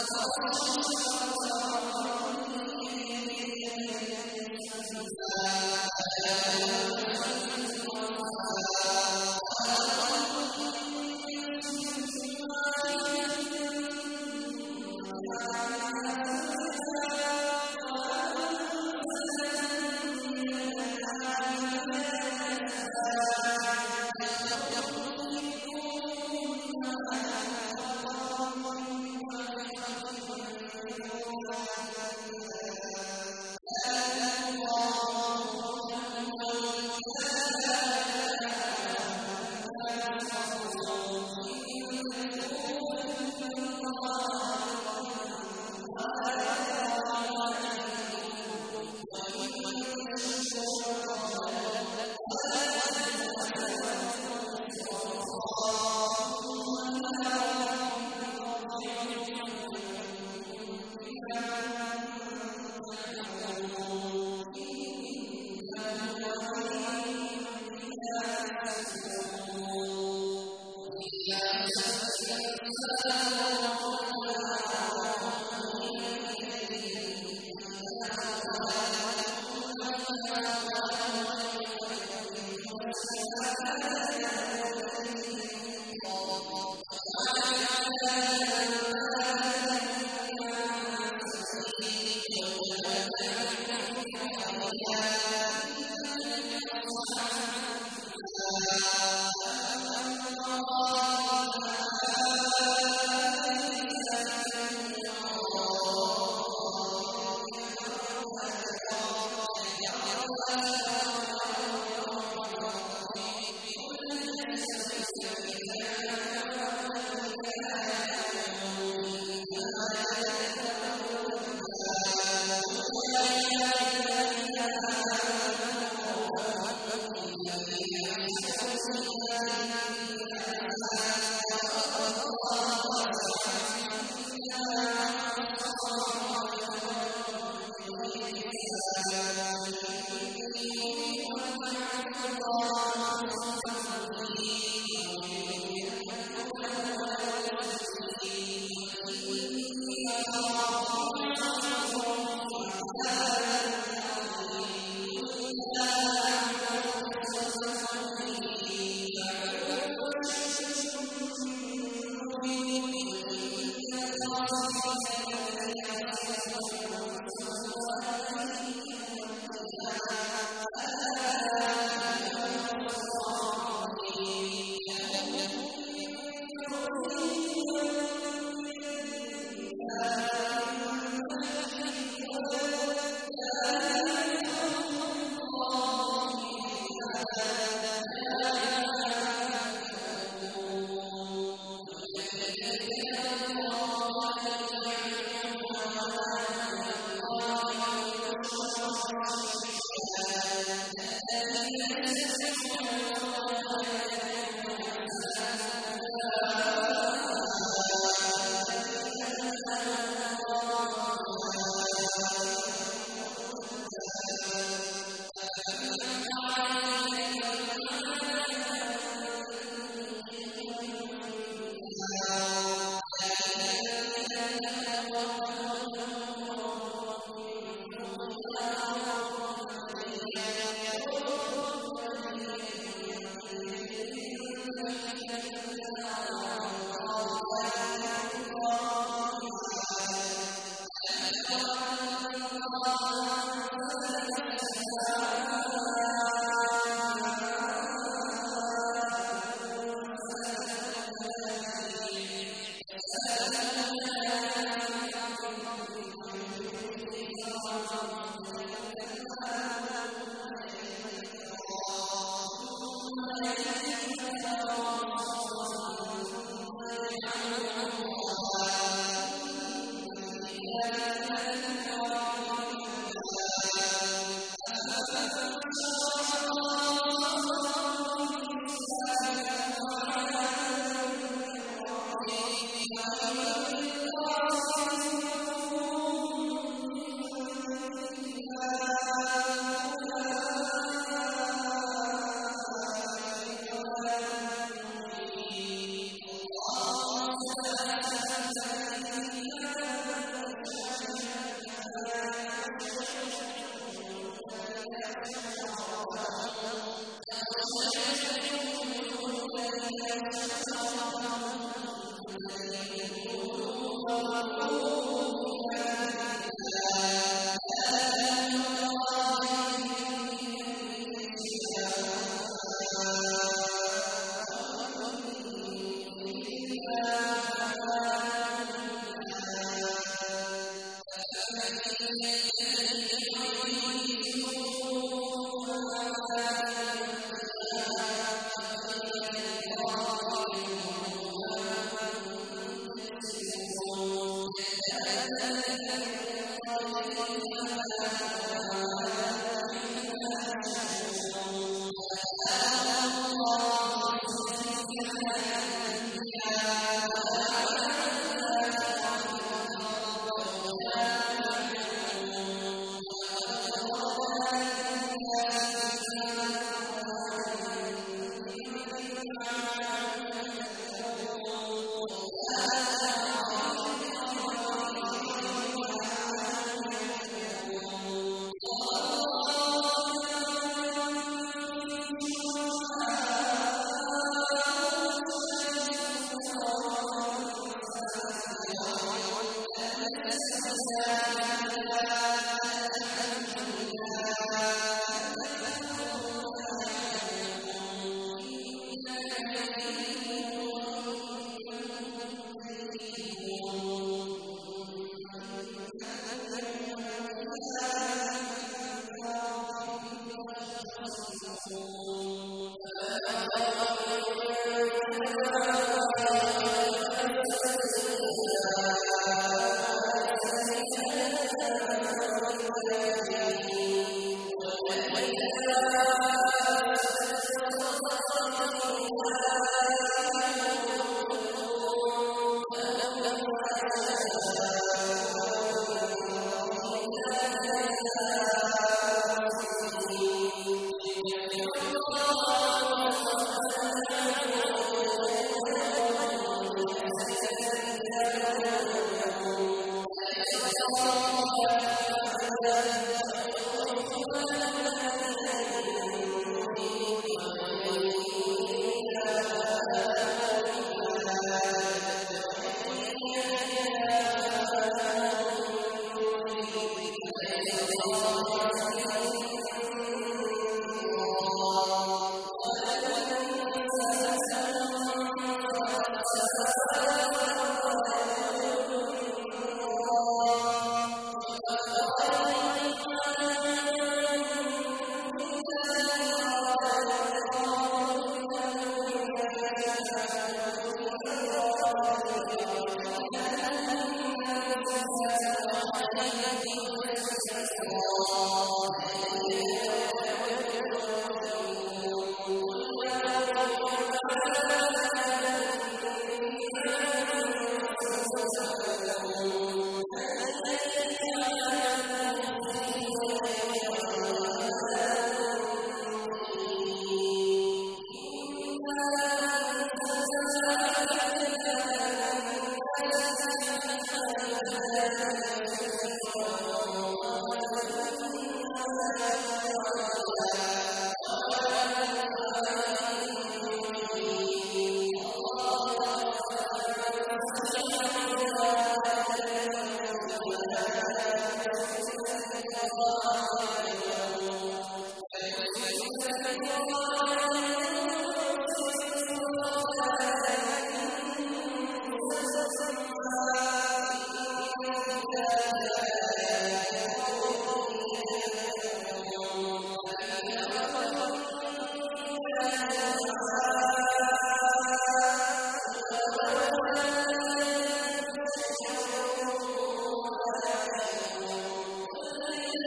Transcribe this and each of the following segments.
すごい! Amém. لَنَسْتَحْيُونَ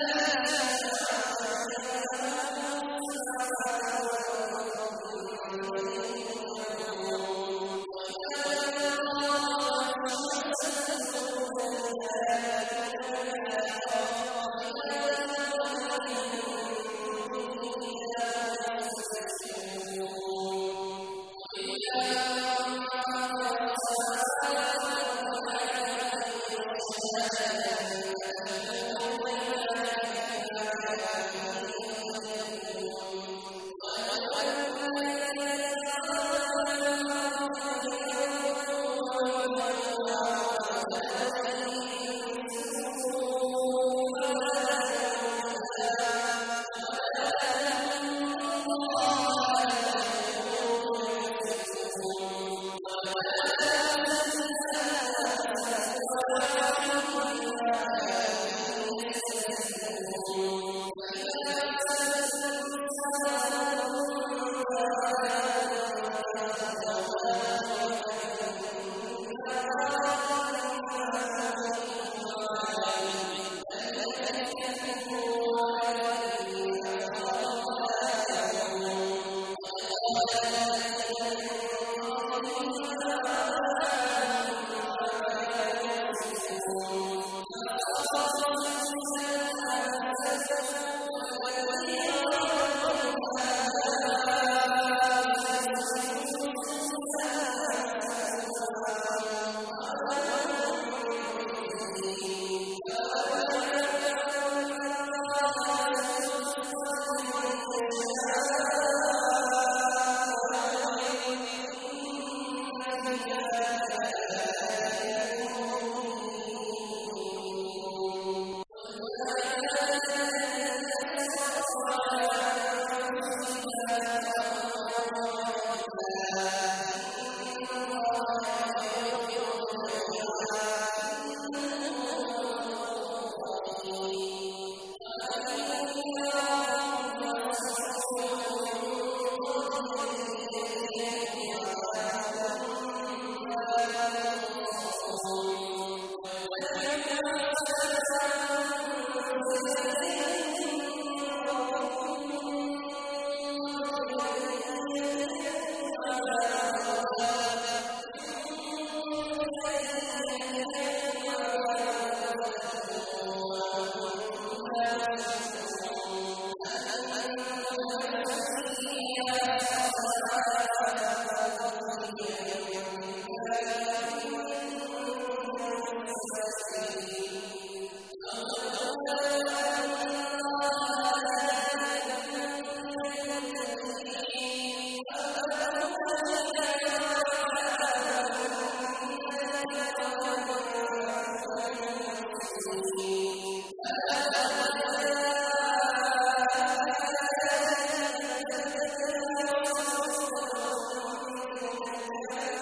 Yeah. Yeah.